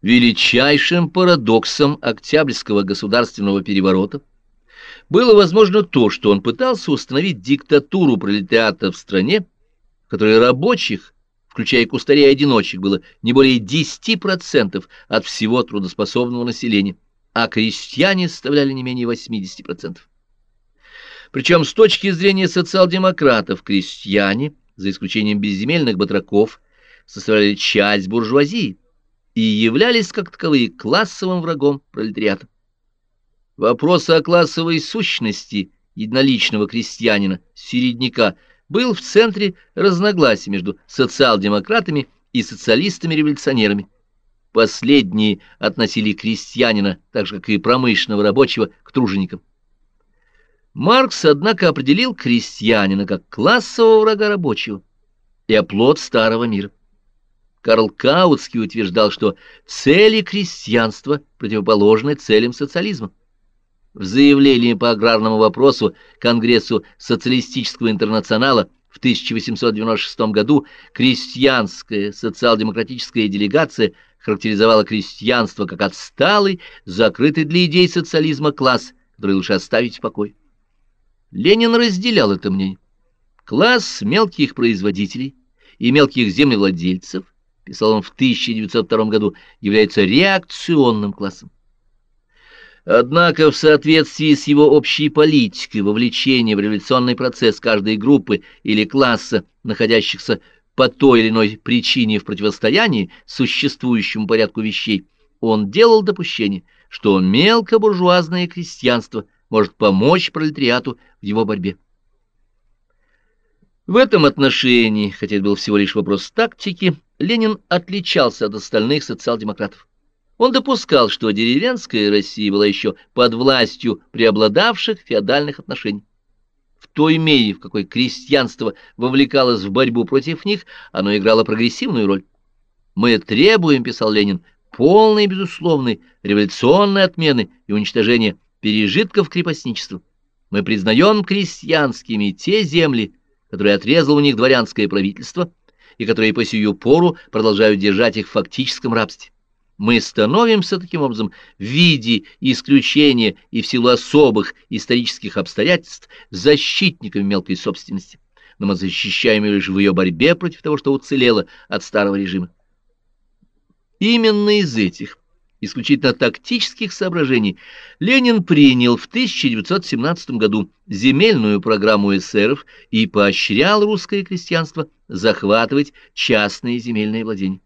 Величайшим парадоксом Октябрьского государственного переворота было возможно то, что он пытался установить диктатуру пролетариата в стране, в которой рабочих, включая кустарей и одиночек, было не более 10% от всего трудоспособного населения, а крестьяне составляли не менее 80%. Причем с точки зрения социал-демократов крестьяне, за исключением безземельных батраков, составляли часть буржуазии, и являлись как таковые классовым врагом пролетариата. Вопрос о классовой сущности единоличного крестьянина, середняка, был в центре разногласий между социал-демократами и социалистами-революционерами. Последние относили крестьянина, так же как и промышленного рабочего, к труженикам. Маркс, однако, определил крестьянина как классового врага рабочего и оплот старого мира. Карл Каутский утверждал, что цели крестьянства противоположны целям социализма. В заявлении по аграрному вопросу Конгрессу социалистического интернационала в 1896 году крестьянская социал-демократическая делегация характеризовала крестьянство как отсталый, закрытый для идей социализма класс, который лучше оставить в покое. Ленин разделял это мнение. Класс мелких производителей и мелких землевладельцев – писал он в 1902 году, является реакционным классом. Однако в соответствии с его общей политикой вовлечения в революционный процесс каждой группы или класса, находящихся по той или иной причине в противостоянии существующему порядку вещей, он делал допущение, что мелкобуржуазное крестьянство может помочь пролетариату в его борьбе. В этом отношении, хотя это был всего лишь вопрос тактики, Ленин отличался от остальных социал-демократов. Он допускал, что деревенская Россия была еще под властью преобладавших феодальных отношений. В той мере, в какой крестьянство вовлекалось в борьбу против них, оно играло прогрессивную роль. «Мы требуем», — писал Ленин, — «полной безусловной революционной отмены и уничтожения пережитков крепостничества. Мы признаем крестьянскими те земли, которые отрезало у них дворянское правительство, и которые по сию пору продолжают держать их в фактическом рабстве. Мы становимся таким образом в виде исключения и в силу особых исторических обстоятельств защитниками мелкой собственности, но мы защищаем ее лишь в ее борьбе против того, что уцелело от старого режима. Именно из этих исключительно тактических соображений Ленин принял в 1917 году земельную программу эсеров и поощрял русское крестьянство захватывать частные земельные владения.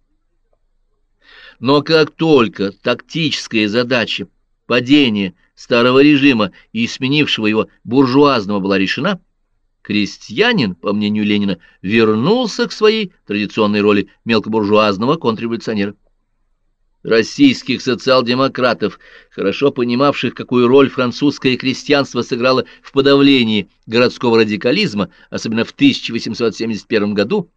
Но как только тактическая задача падения старого режима и сменившего его буржуазного была решена, крестьянин, по мнению Ленина, вернулся к своей традиционной роли мелкобуржуазного контрреволюционера российских социал-демократов, хорошо понимавших, какую роль французское крестьянство сыграло в подавлении городского радикализма, особенно в 1871 году,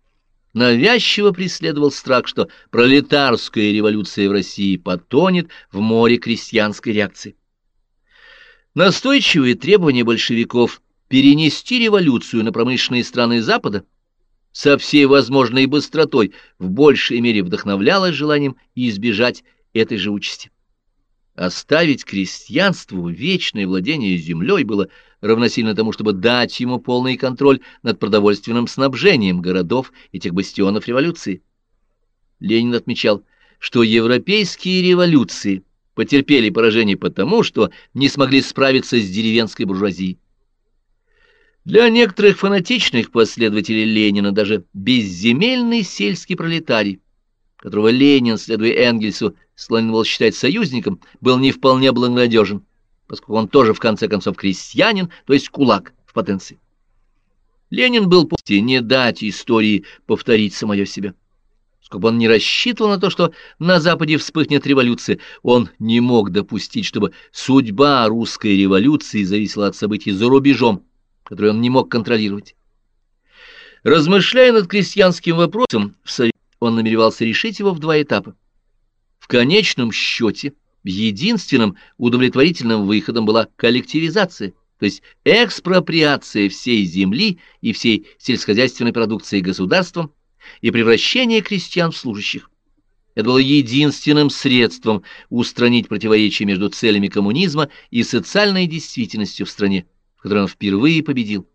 навязчиво преследовал страх, что пролетарская революция в России потонет в море крестьянской реакции. Настойчивые требования большевиков перенести революцию на промышленные страны Запада – со всей возможной быстротой, в большей мере вдохновлялась желанием избежать этой же участи. Оставить крестьянству вечное владение землей было равносильно тому, чтобы дать ему полный контроль над продовольственным снабжением городов и тех бастионов революции. Ленин отмечал, что европейские революции потерпели поражение потому, что не смогли справиться с деревенской буржуазией. Для некоторых фанатичных последователей Ленина даже безземельный сельский пролетарий, которого Ленин, следуя Энгельсу, склонен был считать союзником, был не вполне благонадежен, поскольку он тоже, в конце концов, крестьянин, то есть кулак в потенции. Ленин был по не дать истории повторить самое себя. Сколько он не рассчитывал на то, что на Западе вспыхнет революция, он не мог допустить, чтобы судьба русской революции зависела от событий за рубежом, который он не мог контролировать. Размышляя над крестьянским вопросом, он намеревался решить его в два этапа. В конечном счете, единственным удовлетворительным выходом была коллективизация, то есть экспроприация всей земли и всей сельскохозяйственной продукции государством и превращение крестьян в служащих. Это было единственным средством устранить противоречие между целями коммунизма и социальной действительностью в стране, в которой он впервые победил.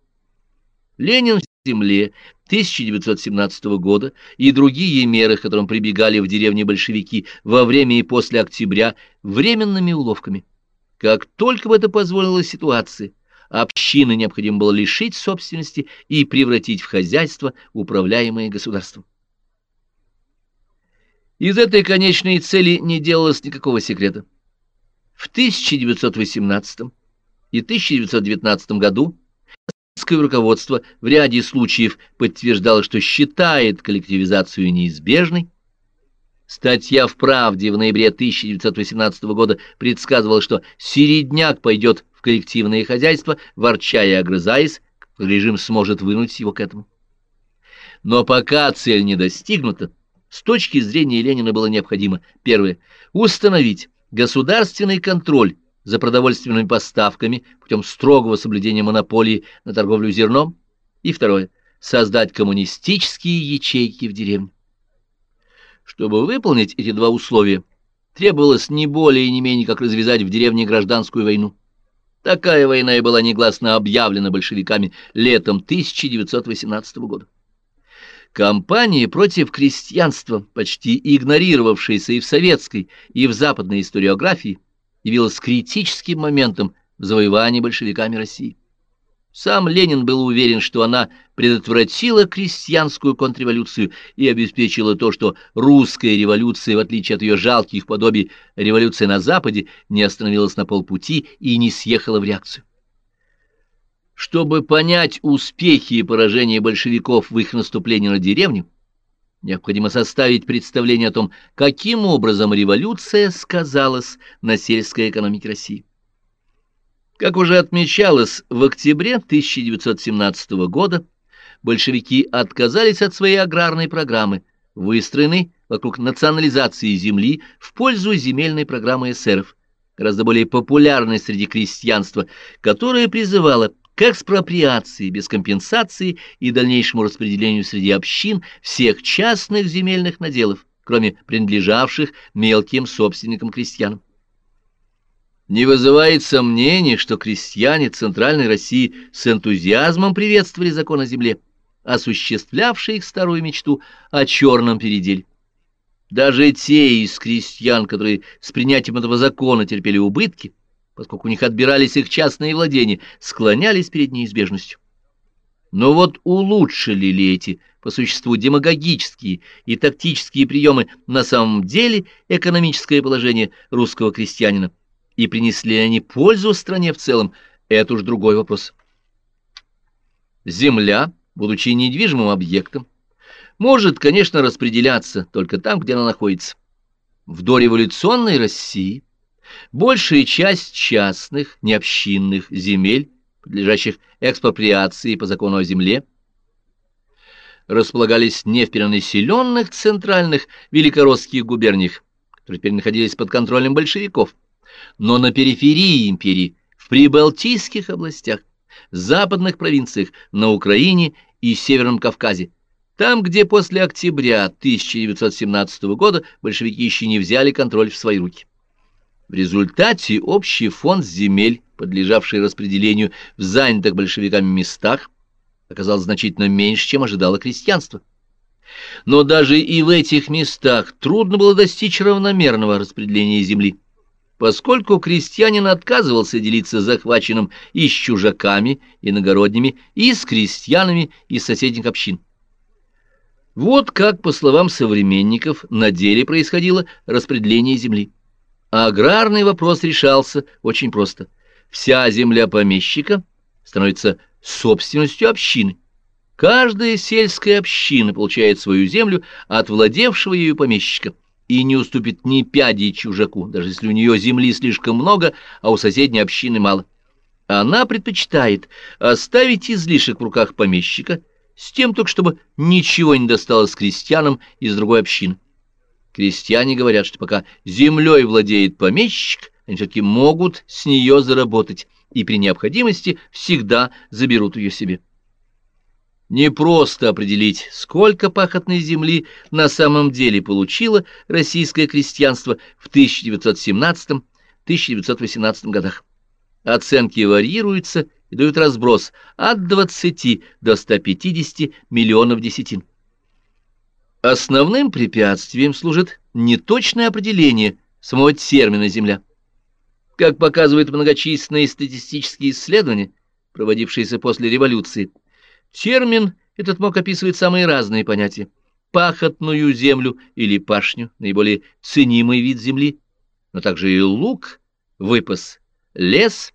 Ленин в земле 1917 года и другие меры, к которым прибегали в деревне большевики во время и после октября, временными уловками. Как только бы это позволило ситуации, общины необходимо было лишить собственности и превратить в хозяйство, управляемое государством. Из этой конечной цели не делалось никакого секрета. В 1918 и 1919 году советское руководство в ряде случаев подтверждало, что считает коллективизацию неизбежной. Статья в «Правде» в ноябре 1918 года предсказывала, что середняк пойдет в коллективное хозяйство, ворча и огрызаясь, режим сможет вынуть его к этому. Но пока цель не достигнута, с точки зрения Ленина было необходимо, первое, установить государственный контроль за продовольственными поставками путем строгого соблюдения монополии на торговлю зерном, и второе, создать коммунистические ячейки в деревне. Чтобы выполнить эти два условия, требовалось не более и не менее, как развязать в деревне гражданскую войну. Такая война и была негласно объявлена большевиками летом 1918 года. Кампания против крестьянства, почти игнорировавшаяся и в советской, и в западной историографии, явилась критическим моментом в завоевании большевиками России. Сам Ленин был уверен, что она предотвратила крестьянскую контрреволюцию и обеспечила то, что русская революция, в отличие от ее жалких подобий революции на Западе, не остановилась на полпути и не съехала в реакцию. Чтобы понять успехи и поражения большевиков в их наступлении на деревню, необходимо составить представление о том, каким образом революция сказалась на сельской экономике России. Как уже отмечалось, в октябре 1917 года большевики отказались от своей аграрной программы, выстроенной вокруг национализации земли в пользу земельной программы эсеров, гораздо более популярной среди крестьянства, которая призывала к экспроприации без компенсации и дальнейшему распределению среди общин всех частных земельных наделов, кроме принадлежавших мелким собственникам-крестьянам. Не вызывает сомнений, что крестьяне Центральной России с энтузиазмом приветствовали закон о земле, осуществлявший их старую мечту о черном переделе. Даже те из крестьян, которые с принятием этого закона терпели убытки, поскольку у них отбирались их частные владения, склонялись перед неизбежностью. Но вот улучшили ли эти, по существу, демагогические и тактические приемы на самом деле экономическое положение русского крестьянина, и принесли они пользу стране в целом, это уж другой вопрос. Земля, будучи недвижимым объектом, может, конечно, распределяться только там, где она находится. В дореволюционной России – Большая часть частных, необщинных земель, подлежащих экспроприации по закону о земле, располагались не в перенаселенных центральных великоросских губерниях, которые теперь находились под контролем большевиков, но на периферии империи, в прибалтийских областях, западных провинциях, на Украине и Северном Кавказе, там, где после октября 1917 года большевики еще не взяли контроль в свои руки. В результате общий фонд земель, подлежавший распределению в занятых большевиками местах, оказался значительно меньше, чем ожидало крестьянство. Но даже и в этих местах трудно было достичь равномерного распределения земли, поскольку крестьянин отказывался делиться захваченным и с чужаками, иногородними, и с крестьянами из соседних общин. Вот как, по словам современников, на деле происходило распределение земли. А аграрный вопрос решался очень просто. Вся земля помещика становится собственностью общины. Каждая сельская община получает свою землю от владевшего ею помещика и не уступит ни пяди чужаку, даже если у нее земли слишком много, а у соседней общины мало. Она предпочитает оставить излишек в руках помещика, с тем только чтобы ничего не досталось крестьянам из другой общины. Крестьяне говорят, что пока землей владеет помещик, они все-таки могут с нее заработать и при необходимости всегда заберут ее себе. Не просто определить, сколько пахотной земли на самом деле получило российское крестьянство в 1917-1918 годах. Оценки варьируются и дают разброс от 20 до 150 миллионов десятин. Основным препятствием служит неточное определение самого термина «земля». Как показывают многочисленные статистические исследования, проводившиеся после революции, термин этот мог описывать самые разные понятия. Пахотную землю или пашню, наиболее ценимый вид земли, но также и луг, выпас, лес,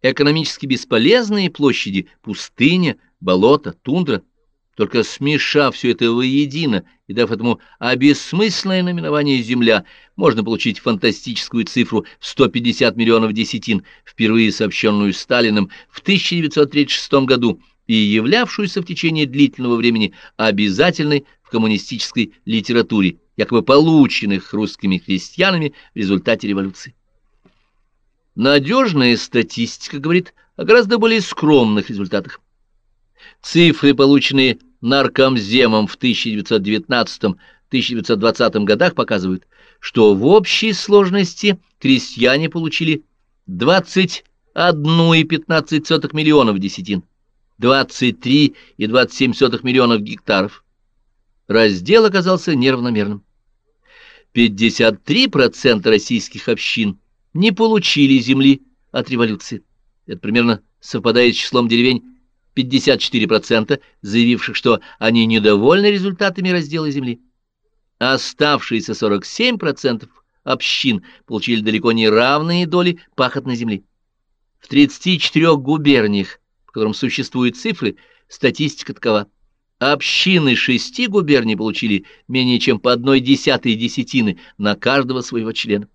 экономически бесполезные площади, пустыня, болото, тундра – только смешав все это воедино и дав этому обесмысленное наименование «Земля», можно получить фантастическую цифру в 150 миллионов десятин, впервые сообщенную Сталиным в 1936 году и являвшуюся в течение длительного времени обязательной в коммунистической литературе, якобы полученных русскими крестьянами в результате революции. Надежная статистика говорит о гораздо более скромных результатах. Цифры, полученные наркомземом в 1919-1920 годах и что в общей сложности крестьяне получили 21,15 миллионов десятин, 23,27 миллионов гектаров. Раздел оказался неравномерным. 53% российских общин не получили земли от революции. Это примерно совпадает с числом деревень 54%, заявивших, что они недовольны результатами раздела земли. Оставшиеся 47% общин получили далеко не равные доли пахотной земли. В 34 губерниях, в котором существуют цифры, статистика такова. Общины шести губерний получили менее чем по одной десятой десятины на каждого своего члена.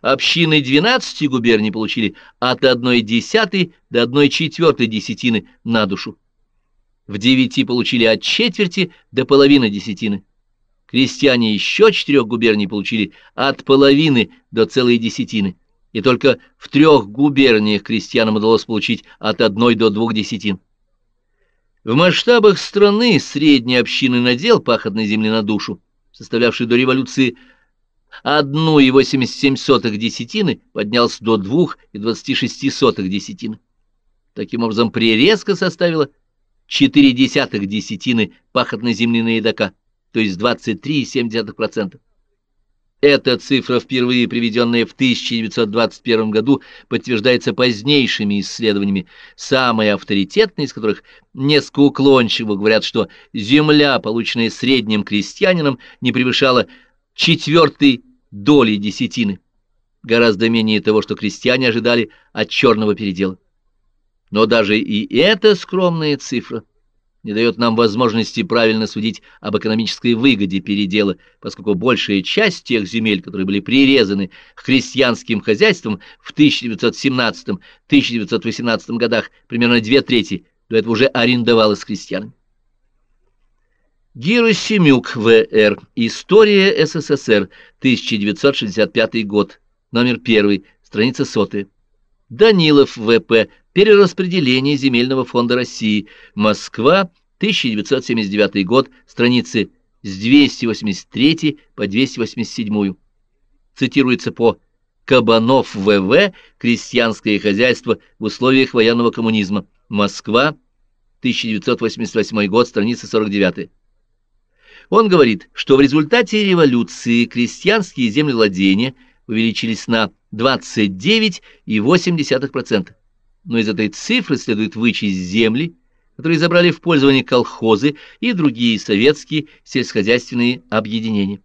Общины 12 губерний получили от 1 десятой до 1 четвертой десятины на душу. В девяти получили от четверти до половины десятины. Крестьяне еще четырех губерний получили от половины до целой десятины. И только в трех губерниях крестьянам удалось получить от одной до двух десятин. В масштабах страны средний общинный надел пахотной земли на душу, составлявший до революции 1,87 десятины поднялся до 2,26 десятины. Таким образом, прирезка составила 4 десятых десятины пахотной земли на едока, то есть 23,7%. Эта цифра, впервые приведенная в 1921 году, подтверждается позднейшими исследованиями, самые авторитетные из которых несколько уклончиво говорят, что земля, полученная средним крестьянином, не превышала четвертой доли десятины, гораздо менее того, что крестьяне ожидали от черного передела. Но даже и эта скромная цифра не дает нам возможности правильно судить об экономической выгоде передела, поскольку большая часть тех земель, которые были прирезаны к крестьянским хозяйствам в 1917-1918 годах, примерно две трети, до этого уже арендовалась крестьянами. Герасимюк В.Р. История СССР. 1965 год. Номер 1. Страница 100. Данилов В.П. Перераспределение земельного фонда России. Москва. 1979 год. Страницы с 283 по 287. Цитируется по Кабанов В.В. Крестьянское хозяйство в условиях военного коммунизма. Москва. 1988 год. Страница 49. Он говорит, что в результате революции крестьянские землевладения увеличились на 29,8%. Но из этой цифры следует вычесть земли, которые забрали в пользование колхозы и другие советские сельскохозяйственные объединения.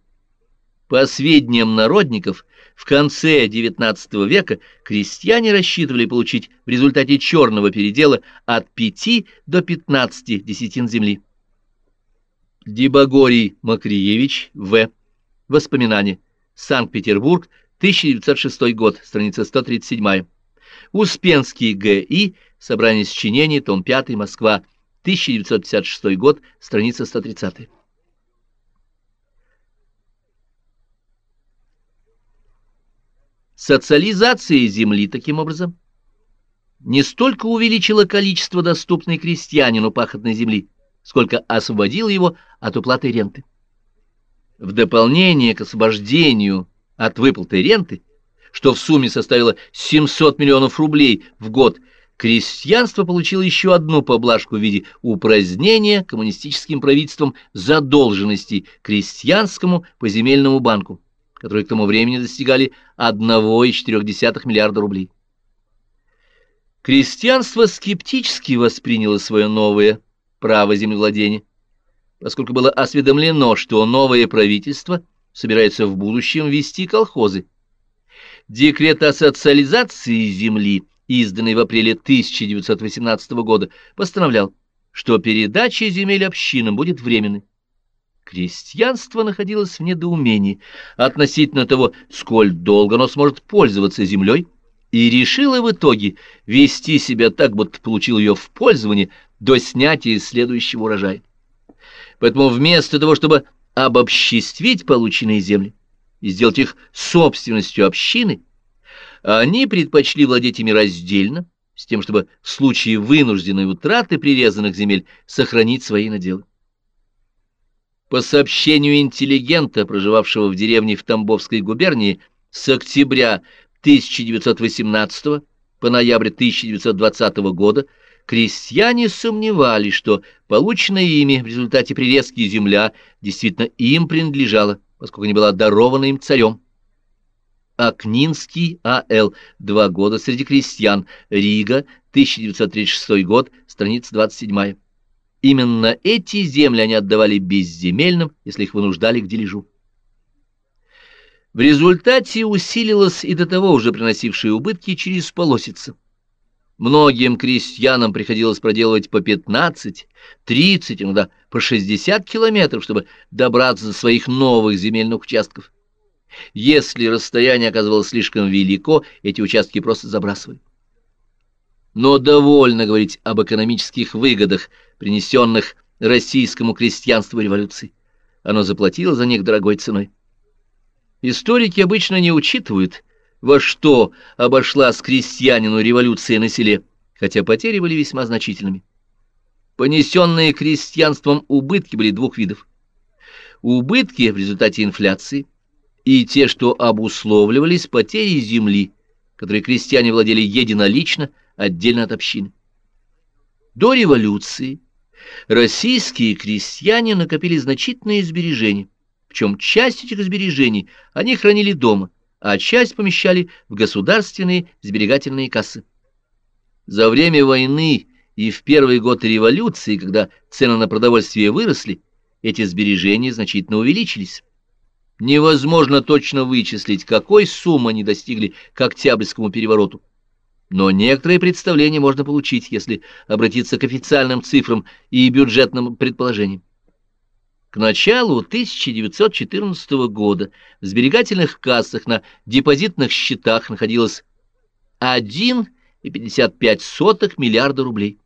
По сведениям народников, в конце XIX века крестьяне рассчитывали получить в результате черного передела от 5 до 15 десятин земли. Дебагорий Макриевич, В. Воспоминания. Санкт-Петербург, 1906 год, страница 137. Успенский Г.И. Собрание сочинений, том 5, Москва, 1956 год, страница 130. Социализация земли, таким образом, не столько увеличила количество доступной крестьянину пахотной земли, сколько освободила его от уплаты ренты. В дополнение к освобождению от выплаты ренты, что в сумме составило 700 миллионов рублей в год, крестьянство получило еще одну поблажку в виде упразднения коммунистическим правительством задолженностей крестьянскому поземельному банку, которые к тому времени достигали 1,4 миллиарда рублей. Крестьянство скептически восприняло свое новое право землевладения, поскольку было осведомлено, что новое правительство собирается в будущем вести колхозы. Декрет о социализации земли, изданный в апреле 1918 года, постановлял, что передача земель общинам будет временной. Крестьянство находилось в недоумении относительно того, сколь долго оно сможет пользоваться землей, и решила в итоге вести себя так, будто получил ее в пользование до снятия следующего урожая. Поэтому вместо того, чтобы обобществить полученные земли и сделать их собственностью общины, они предпочли владеть ими раздельно, с тем, чтобы в случае вынужденной утраты прирезанных земель сохранить свои наделы. По сообщению интеллигента, проживавшего в деревне в Тамбовской губернии, с октября 1918 по ноябрь 1920 года крестьяне сомневались, что полученная ими в результате прирезки земля действительно им принадлежала, поскольку не была дарована им царем. Акнинский А.Л. Два года среди крестьян. Рига, 1936 год, страница 27. Именно эти земли они отдавали безземельным, если их вынуждали к дележу. В результате усилилась и до того уже приносившая убытки через полосица. Многим крестьянам приходилось проделывать по 15, 30, иногда по 60 километров, чтобы добраться до своих новых земельных участков. Если расстояние оказывалось слишком велико, эти участки просто забрасывали. Но довольно говорить об экономических выгодах, принесенных российскому крестьянству революции. Оно заплатило за них дорогой ценой. Историки обычно не учитывают, во что обошлась крестьянину революция на селе, хотя потери были весьма значительными. Понесенные крестьянством убытки были двух видов. Убытки в результате инфляции и те, что обусловливались потерей земли, которые крестьяне владели единолично, отдельно от общины. До революции российские крестьяне накопили значительные сбережения причем часть этих сбережений они хранили дома, а часть помещали в государственные сберегательные кассы. За время войны и в первый год революции, когда цены на продовольствие выросли, эти сбережения значительно увеличились. Невозможно точно вычислить, какой суммы они достигли к Октябрьскому перевороту. Но некоторые представления можно получить, если обратиться к официальным цифрам и бюджетным предположениям. К началу 1914 года в сберегательных кассах на депозитных счетах находилось 1,55 миллиарда рублей.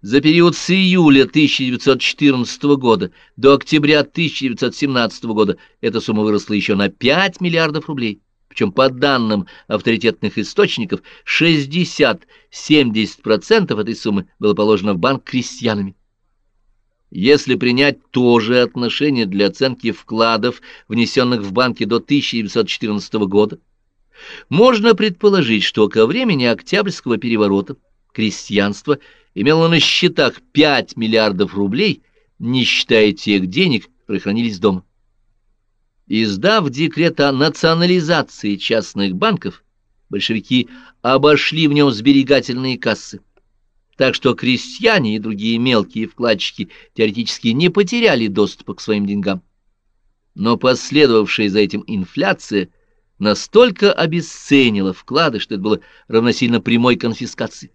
За период с июля 1914 года до октября 1917 года эта сумма выросла еще на 5 миллиардов рублей. Причем по данным авторитетных источников 60-70% этой суммы было положено в банк крестьянами. Если принять то же отношение для оценки вкладов, внесенных в банки до 1914 года, можно предположить, что ко времени Октябрьского переворота крестьянство имело на счетах 5 миллиардов рублей, не считая тех денег, которые хранились дома. Издав декрет о национализации частных банков, большевики обошли в нем сберегательные кассы так что крестьяне и другие мелкие вкладчики теоретически не потеряли доступа к своим деньгам. Но последовавшая за этим инфляция настолько обесценила вклады, что это было равносильно прямой конфискации.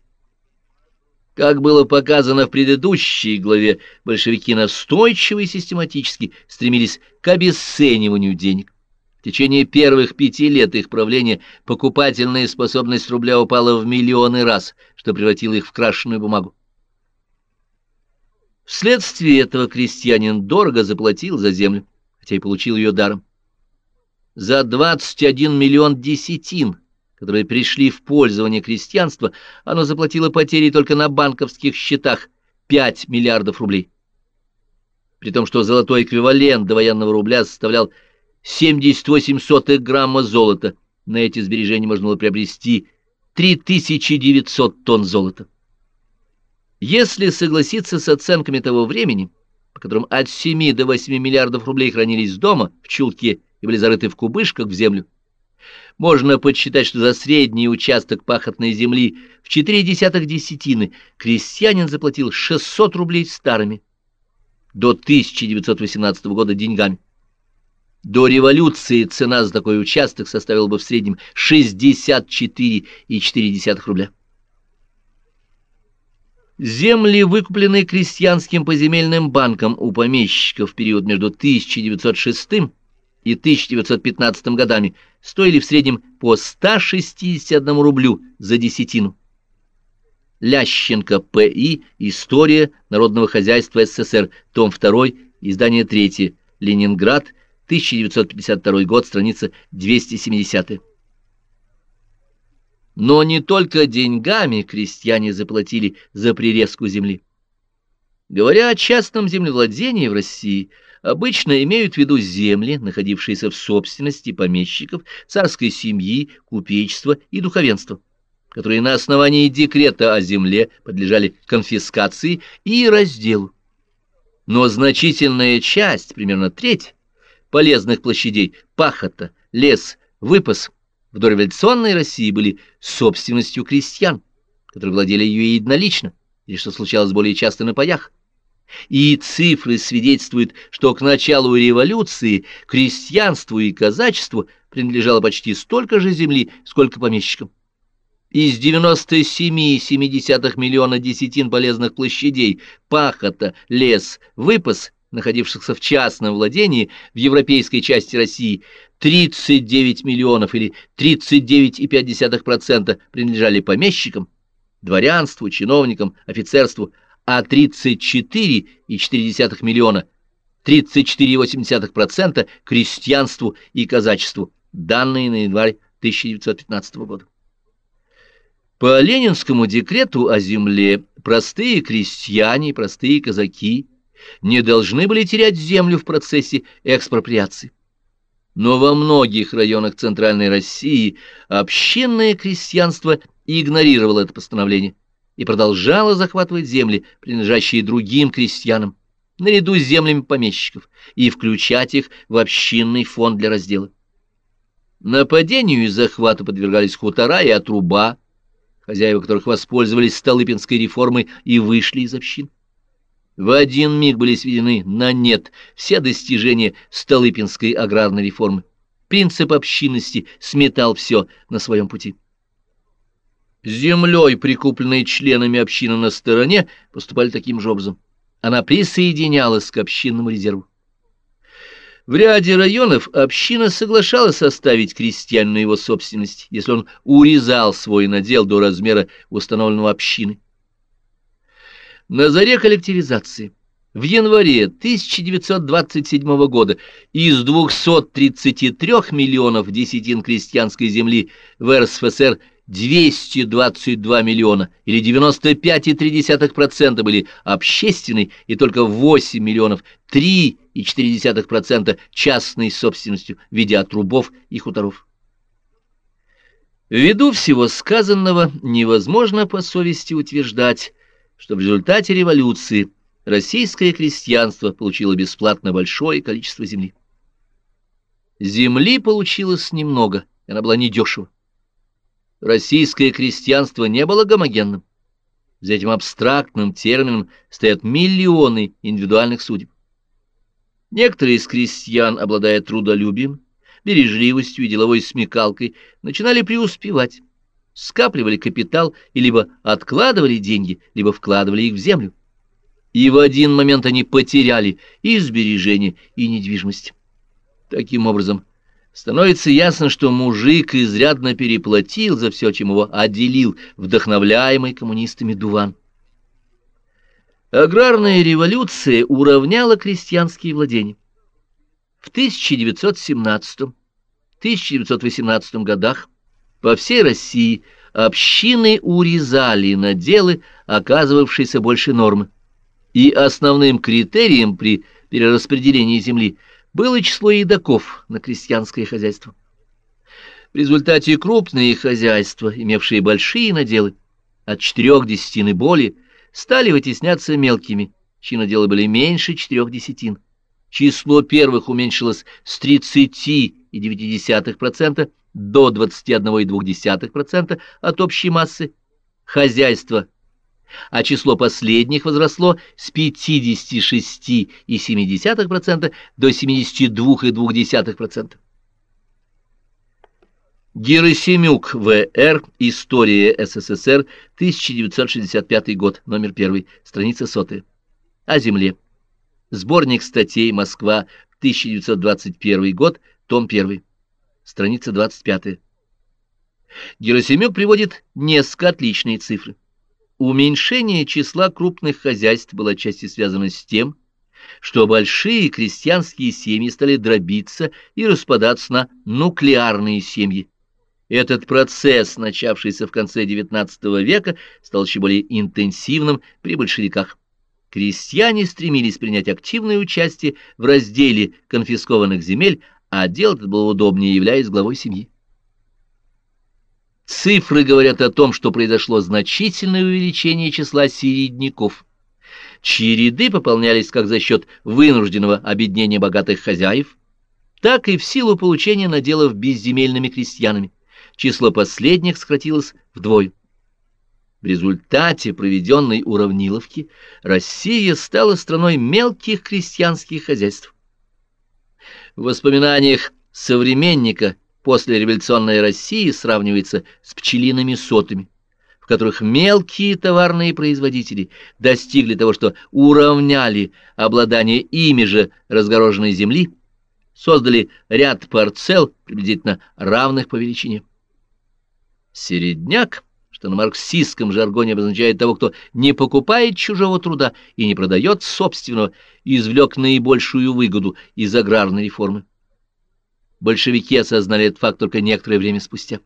Как было показано в предыдущей главе, большевики настойчиво и систематически стремились к обесцениванию денег. В течение первых пяти лет их правления покупательная способность рубля упала в миллионы раз, что превратило их в крашеную бумагу. Вследствие этого крестьянин дорого заплатил за землю, хотя и получил ее даром. За 21 миллион десятин, которые пришли в пользование крестьянства, оно заплатило потери только на банковских счетах 5 миллиардов рублей. При том, что золотой эквивалент до военного рубля составлял 78 сотых грамма золота, на эти сбережения можно было приобрести 3900 тонн золота. Если согласиться с оценками того времени, по которым от 7 до 8 миллиардов рублей хранились дома, в чулке и были зарыты в кубышках в землю, можно подсчитать, что за средний участок пахотной земли в 4 десятых десятины крестьянин заплатил 600 рублей старыми до 1918 года деньгами. До революции цена за такой участок составила бы в среднем 64,4 рубля. Земли, выкупленные крестьянским поземельным банком у помещиков в период между 1906 и 1915 годами, стоили в среднем по 161 рублю за десятину. Лященко П.И. История народного хозяйства СССР. Том 2. Издание 3. Ленинград. 1952 год. Страница 270. Но не только деньгами крестьяне заплатили за прирезку земли. Говоря о частном землевладении в России, обычно имеют в виду земли, находившиеся в собственности помещиков, царской семьи, купечества и духовенства, которые на основании декрета о земле подлежали конфискации и разделу. Но значительная часть, примерно треть, полезных площадей, пахота, лес, выпас – в дореволюционной России были собственностью крестьян, которые владели ее единолично, или, что случалось более часто, на паях. И цифры свидетельствуют, что к началу революции крестьянству и казачеству принадлежало почти столько же земли, сколько помещикам. Из 97,7 миллиона десятин полезных площадей, пахота, лес, выпас, находившихся в частном владении в европейской части России, 39 миллионов или 39,5% принадлежали помещикам, дворянству, чиновникам, офицерству, а 34,4 миллиона, 34,8% крестьянству и казачеству, данные на январь 1915 года. По Ленинскому декрету о земле простые крестьяне, простые казаки не должны были терять землю в процессе экспроприации но во многих районах Центральной России общинное крестьянство игнорировало это постановление и продолжало захватывать земли, принадлежащие другим крестьянам, наряду с землями помещиков, и включать их в общинный фонд для раздела. Нападению и захвату подвергались хутора и отруба, хозяева которых воспользовались Столыпинской реформой и вышли из общин. В один миг были сведены на нет все достижения Столыпинской аграрной реформы. Принцип общинности сметал все на своем пути. Землей, прикупленной членами общины на стороне, поступали таким же образом. Она присоединялась к общинному резерву. В ряде районов община соглашалась оставить крестьянину его собственность, если он урезал свой надел до размера установленного общины. На заре коллективизации в январе 1927 года из 233 миллионов десятин крестьянской земли в РСФСР 222 миллиона или 95,3% были общественной и только 8 миллионов 3,4% частной собственностью в виде отрубов и хуторов. Ввиду всего сказанного невозможно по совести утверждать, что в результате революции российское крестьянство получило бесплатно большое количество земли. Земли получилось немного, и она была недешева. Российское крестьянство не было гомогенным. За этим абстрактным термином стоят миллионы индивидуальных судеб. Некоторые из крестьян, обладая трудолюбием, бережливостью и деловой смекалкой, начинали преуспевать скапливали капитал и либо откладывали деньги, либо вкладывали их в землю. И в один момент они потеряли и сбережения, и недвижимость. Таким образом, становится ясно, что мужик изрядно переплатил за все, чем его отделил вдохновляемый коммунистами Дуван. Аграрная революция уравняла крестьянские владения. В 1917-1918 годах По всей России общины урезали наделы, оказывавшиеся больше нормы. И основным критерием при перераспределении земли было число едоков на крестьянское хозяйство. В результате крупные хозяйства, имевшие большие наделы, от четырех десятин и более, стали вытесняться мелкими, чьи наделы были меньше четырех десятин. Число первых уменьшилось с 30,9% до 21,2% от общей массы хозяйства, а число последних возросло с 56,7% до 72,2%. Герасимюк В.Р. История СССР, 1965 год, номер 1, страница 100. О земле. Сборник статей «Москва», 1921 год, том 1, страница 25. Герасимюк приводит несколько отличные цифры. Уменьшение числа крупных хозяйств было отчасти связано с тем, что большие крестьянские семьи стали дробиться и распадаться на нуклеарные семьи, этот процесс, начавшийся в конце XIX века, стал еще более интенсивным при большевиках. Крестьяне стремились принять активное участие в разделе конфискованных земель, а делать это было удобнее, являясь главой семьи. Цифры говорят о том, что произошло значительное увеличение числа середняков, чьи ряды пополнялись как за счет вынужденного объединения богатых хозяев, так и в силу получения наделов безземельными крестьянами число последних сократилось вдвое. В результате проведенной уравниловки Россия стала страной мелких крестьянских хозяйств. В воспоминаниях современника после революционной России сравнивается с пчелиными сотами, в которых мелкие товарные производители достигли того, что уравняли обладание ими же разгороженной земли, создали ряд парцел, приблизительно равных по величине. Середняк, что на марксистском жаргоне обозначает того, кто не покупает чужого труда и не продает собственного, извлек наибольшую выгоду из аграрной реформы. Большевики осознали этот факт только некоторое время спустя.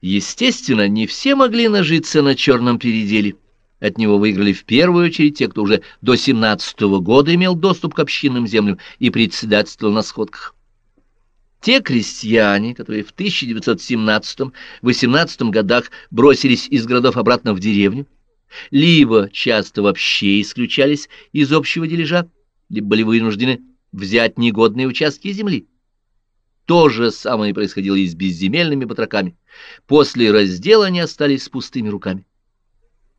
Естественно, не все могли нажиться на черном переделе. От него выиграли в первую очередь те, кто уже до 17 -го года имел доступ к общинным землям и председательствовал на сходках. Те крестьяне, которые в 1917-18 годах бросились из городов обратно в деревню, либо часто вообще исключались из общего дележа, либо были вынуждены взять негодные участки земли. То же самое происходило и с безземельными батраками. После раздела они остались с пустыми руками.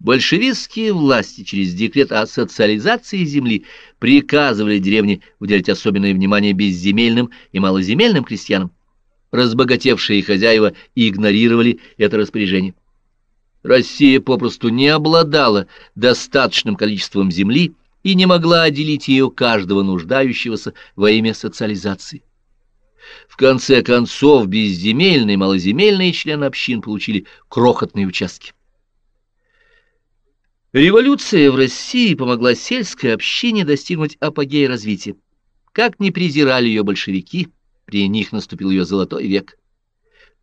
Большевистские власти через декрет о социализации земли приказывали деревне уделять особенное внимание безземельным и малоземельным крестьянам. Разбогатевшие хозяева игнорировали это распоряжение. Россия попросту не обладала достаточным количеством земли и не могла отделить ее каждого нуждающегося во имя социализации. В конце концов, безземельные и малоземельные члены общин получили крохотные участки. Революция в России помогла сельской общине достигнуть апогея развития. Как ни презирали ее большевики, при них наступил ее золотой век.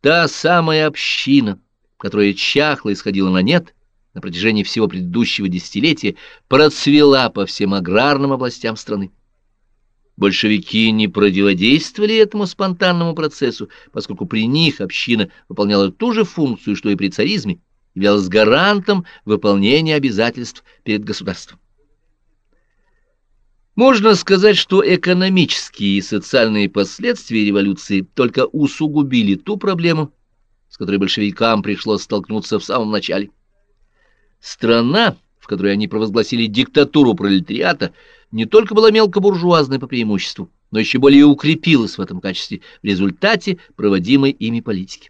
Та самая община, которая чахла и сходила на нет на протяжении всего предыдущего десятилетия, процвела по всем аграрным областям страны. Большевики не противодействовали этому спонтанному процессу, поскольку при них община выполняла ту же функцию, что и при царизме, являлась гарантом выполнения обязательств перед государством. Можно сказать, что экономические и социальные последствия революции только усугубили ту проблему, с которой большевикам пришлось столкнуться в самом начале. Страна, в которой они провозгласили диктатуру пролетариата, не только была мелкобуржуазной по преимуществу, но еще более укрепилась в этом качестве в результате проводимой ими политики.